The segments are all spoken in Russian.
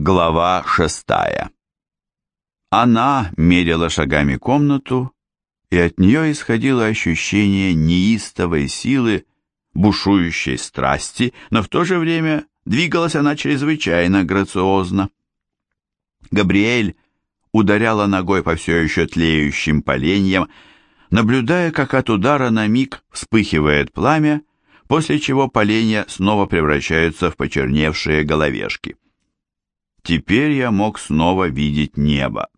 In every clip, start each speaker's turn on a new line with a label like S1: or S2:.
S1: Глава шестая Она мерила шагами комнату, и от нее исходило ощущение неистовой силы, бушующей страсти, но в то же время двигалась она чрезвычайно грациозно. Габриэль ударяла ногой по все еще тлеющим поленьям, наблюдая, как от удара на миг вспыхивает пламя, после чего поленья снова превращаются в почерневшие головешки. Теперь я мог снова видеть небо.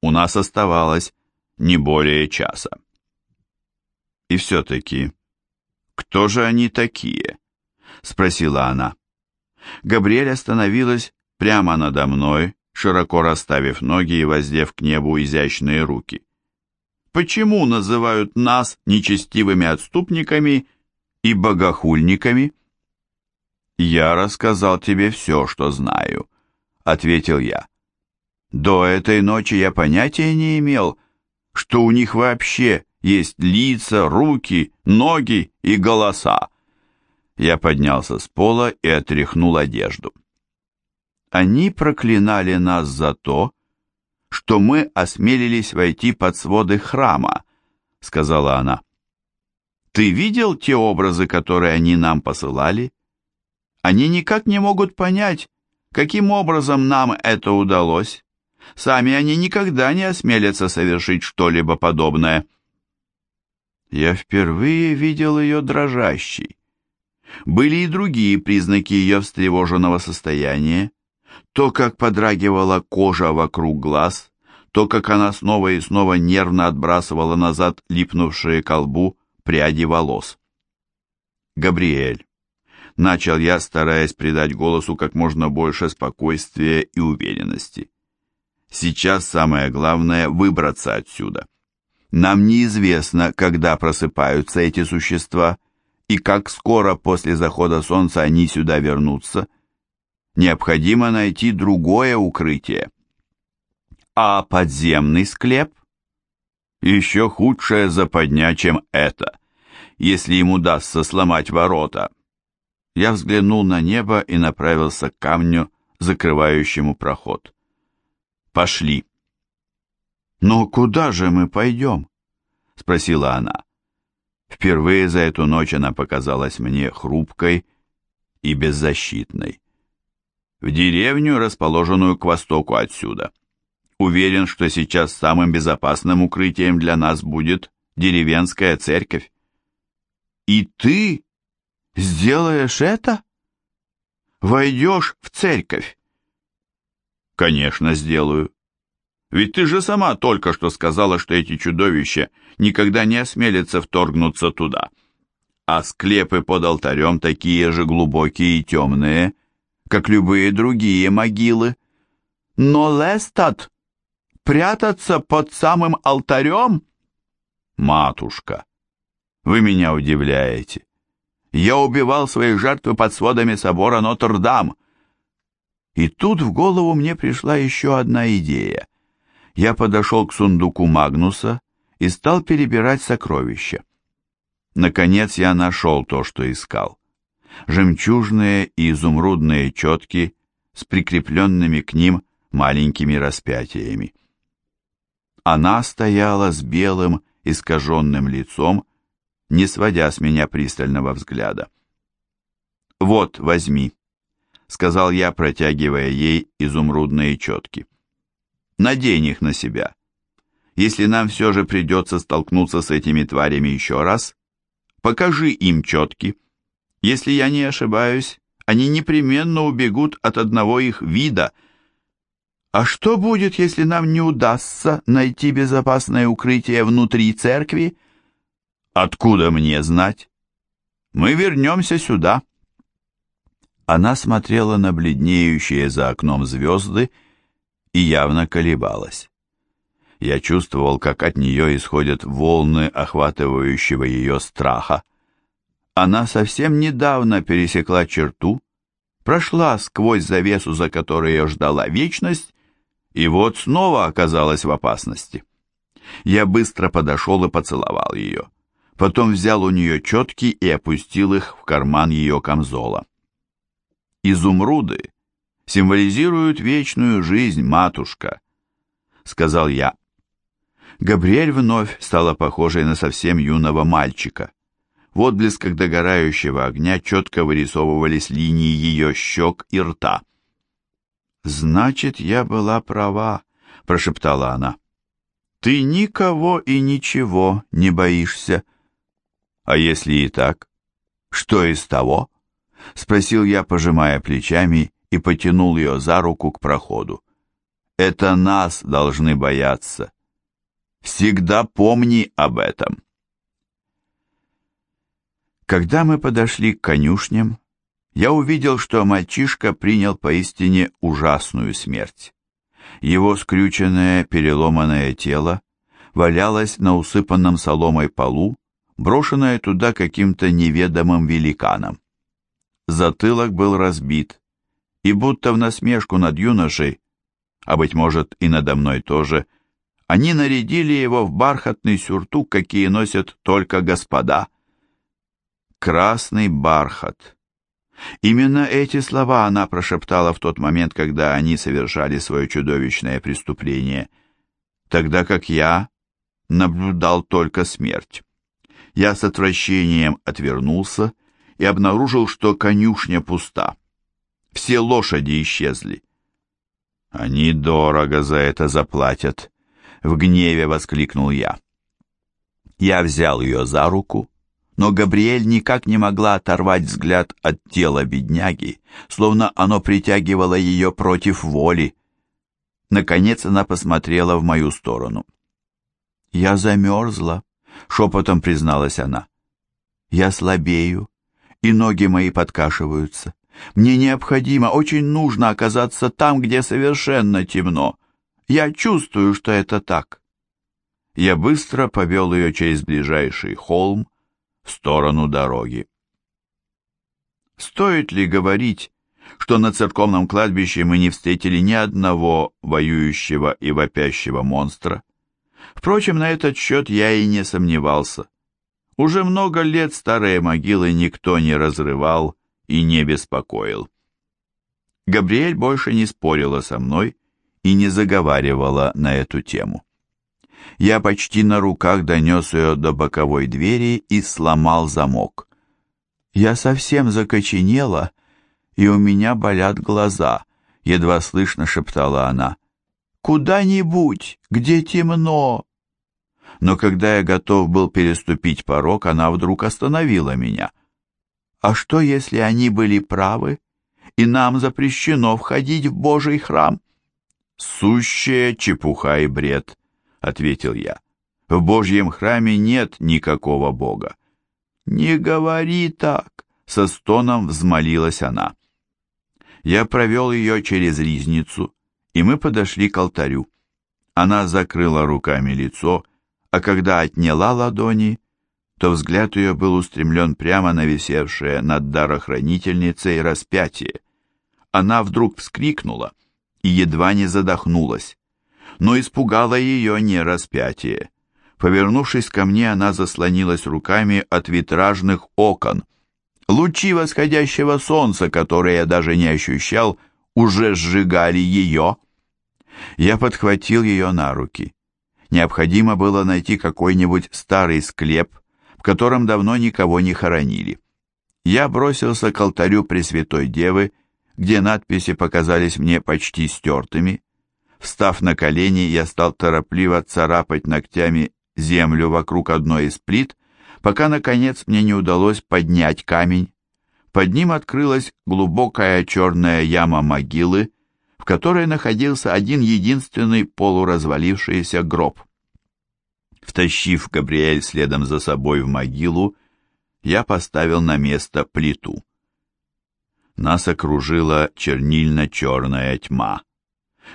S1: У нас оставалось не более часа. И все-таки, кто же они такие? Спросила она. Габриэль остановилась прямо надо мной, широко расставив ноги и воздев к небу изящные руки. Почему называют нас нечестивыми отступниками и богохульниками? Я рассказал тебе все, что знаю, — ответил я. «До этой ночи я понятия не имел, что у них вообще есть лица, руки, ноги и голоса». Я поднялся с пола и отряхнул одежду. Они проклинали нас за то, что мы осмелились войти под своды храма, сказала она. Ты видел те образы, которые они нам посылали? Они никак не могут понять, Каким образом нам это удалось? Сами они никогда не осмелятся совершить что-либо подобное. Я впервые видел ее дрожащей. Были и другие признаки ее встревоженного состояния. То, как подрагивала кожа вокруг глаз, то, как она снова и снова нервно отбрасывала назад липнувшие к лбу пряди волос. Габриэль, начал я, стараясь придать голосу как можно больше спокойствия и уверенности. Сейчас самое главное выбраться отсюда. Нам неизвестно, когда просыпаются эти существа и как скоро после захода солнца они сюда вернутся. Необходимо найти другое укрытие. А подземный склеп? Еще худшая западня, чем это. Если им удастся сломать ворота, я взглянул на небо и направился к камню, закрывающему проход. «Пошли». «Но куда же мы пойдем?» — спросила она. Впервые за эту ночь она показалась мне хрупкой и беззащитной. В деревню, расположенную к востоку отсюда. Уверен, что сейчас самым безопасным укрытием для нас будет деревенская церковь. «И ты Сделаешь это? Войдешь в церковь? Конечно, сделаю. Ведь ты же сама только что сказала, что эти чудовища никогда не осмелятся вторгнуться туда. А склепы под алтарем такие же глубокие и темные, как любые другие могилы. Но Лестат прятаться под самым алтарем? Матушка, вы меня удивляете. Я убивал своих жертв под сводами собора Нотр-Дам. И тут в голову мне пришла еще одна идея. Я подошел к сундуку Магнуса и стал перебирать сокровища. Наконец я нашел то, что искал. Жемчужные и изумрудные четки с прикрепленными к ним маленькими распятиями. Она стояла с белым, искаженным лицом не сводя с меня пристального взгляда. «Вот, возьми», — сказал я, протягивая ей изумрудные четки. «Надень их на себя. Если нам все же придется столкнуться с этими тварями еще раз, покажи им четки. Если я не ошибаюсь, они непременно убегут от одного их вида. А что будет, если нам не удастся найти безопасное укрытие внутри церкви?» Откуда мне знать? Мы вернемся сюда. Она смотрела на бледнеющие за окном звезды и явно колебалась. Я чувствовал, как от нее исходят волны охватывающего ее страха. Она совсем недавно пересекла черту, прошла сквозь завесу, за которой ее ждала вечность, и вот снова оказалась в опасности. Я быстро подошел и поцеловал ее потом взял у нее четки и опустил их в карман ее камзола. Изумруды символизируют вечную жизнь, матушка», — сказал я. Габриэль вновь стала похожей на совсем юного мальчика. В отблесках догорающего огня четко вырисовывались линии ее щек и рта. «Значит, я была права», — прошептала она. «Ты никого и ничего не боишься». «А если и так? Что из того?» — спросил я, пожимая плечами, и потянул ее за руку к проходу. «Это нас должны бояться. Всегда помни об этом». Когда мы подошли к конюшням, я увидел, что мальчишка принял поистине ужасную смерть. Его скрюченное, переломанное тело валялось на усыпанном соломой полу, брошенное туда каким-то неведомым великаном. Затылок был разбит, и будто в насмешку над юношей, а, быть может, и надо мной тоже, они нарядили его в бархатный сюртук, какие носят только господа, красный бархат. Именно эти слова она прошептала в тот момент, когда они совершали свое чудовищное преступление, тогда как я наблюдал только смерть. Я с отвращением отвернулся и обнаружил, что конюшня пуста. Все лошади исчезли. «Они дорого за это заплатят», — в гневе воскликнул я. Я взял ее за руку но Габриэль никак не могла оторвать взгляд от тела бедняги, словно оно притягивало ее против воли. Наконец она посмотрела в мою сторону. «Я замерзла», — шепотом призналась она. «Я слабею, и ноги мои подкашиваются. Мне необходимо, очень нужно оказаться там, где совершенно темно. Я чувствую, что это так». Я быстро повел ее через ближайший холм, в сторону дороги. Стоит ли говорить, что на церковном кладбище мы не встретили ни одного воюющего и вопящего монстра? Впрочем, на этот счет я и не сомневался. Уже много лет старые могилы никто не разрывал и не беспокоил. Габриэль больше не спорила со мной и не заговаривала на эту тему. Я почти на руках донес ее до боковой двери и сломал замок. Я совсем закоченела, и у меня болят глаза, едва слышно шептала она. «Куда-нибудь, где темно!» Но когда я готов был переступить порог, она вдруг остановила меня. «А что, если они были правы, и нам запрещено входить в Божий храм?» «Сущая чепуха и бред!» ответил я. В Божьем храме нет никакого Бога. Не говори так, со стоном взмолилась она. Я провел ее через ризницу, и мы подошли к алтарю. Она закрыла руками лицо, а когда отняла ладони, то взгляд ее был устремлен прямо на висевшее над дарохранительницей распятие. Она вдруг вскрикнула и едва не задохнулась но испугало ее не распятие. Повернувшись ко мне, она заслонилась руками от витражных окон. Лучи восходящего солнца, которые я даже не ощущал, уже сжигали ее. Я подхватил ее на руки. Необходимо было найти какой-нибудь старый склеп, в котором давно никого не хоронили. Я бросился к алтарю Пресвятой Девы, где надписи показались мне почти стертыми. Встав на колени, я стал торопливо царапать ногтями землю вокруг одной из плит, пока, наконец, мне не удалось поднять камень. Под ним открылась глубокая черная яма могилы, в которой находился один единственный полуразвалившийся гроб. Втащив Габриэль следом за собой в могилу, я поставил на место плиту. Нас окружила чернильно-черная тьма.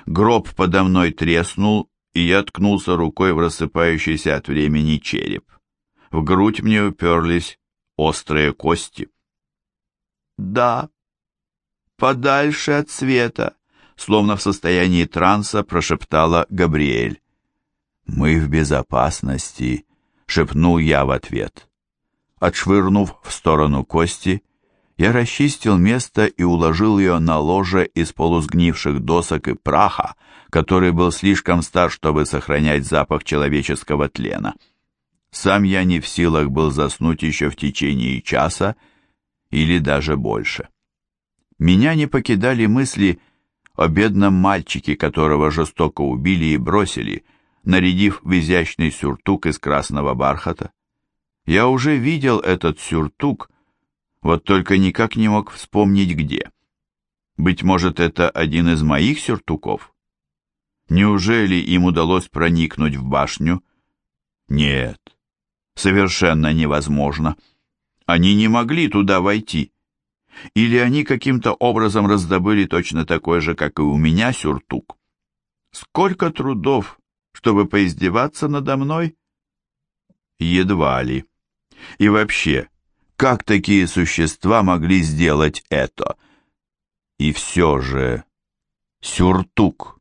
S1: Гроб подо мной треснул, и я ткнулся рукой в рассыпающийся от времени череп. В грудь мне уперлись острые кости. «Да, подальше от света», словно в состоянии транса прошептала Габриэль. «Мы в безопасности», — шепнул я в ответ. Отшвырнув в сторону кости, Я расчистил место и уложил ее на ложе из полусгнивших досок и праха, который был слишком стар, чтобы сохранять запах человеческого тлена. Сам я не в силах был заснуть еще в течение часа или даже больше. Меня не покидали мысли о бедном мальчике, которого жестоко убили и бросили, нарядив в изящный сюртук из красного бархата. Я уже видел этот сюртук, вот только никак не мог вспомнить где. Быть может, это один из моих сюртуков? Неужели им удалось проникнуть в башню? Нет, совершенно невозможно. Они не могли туда войти. Или они каким-то образом раздобыли точно такой же, как и у меня, сюртук. Сколько трудов, чтобы поиздеваться надо мной? Едва ли. И вообще, как такие существа могли сделать это? И все же... Сюртук.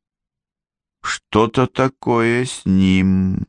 S1: Что-то такое с ним...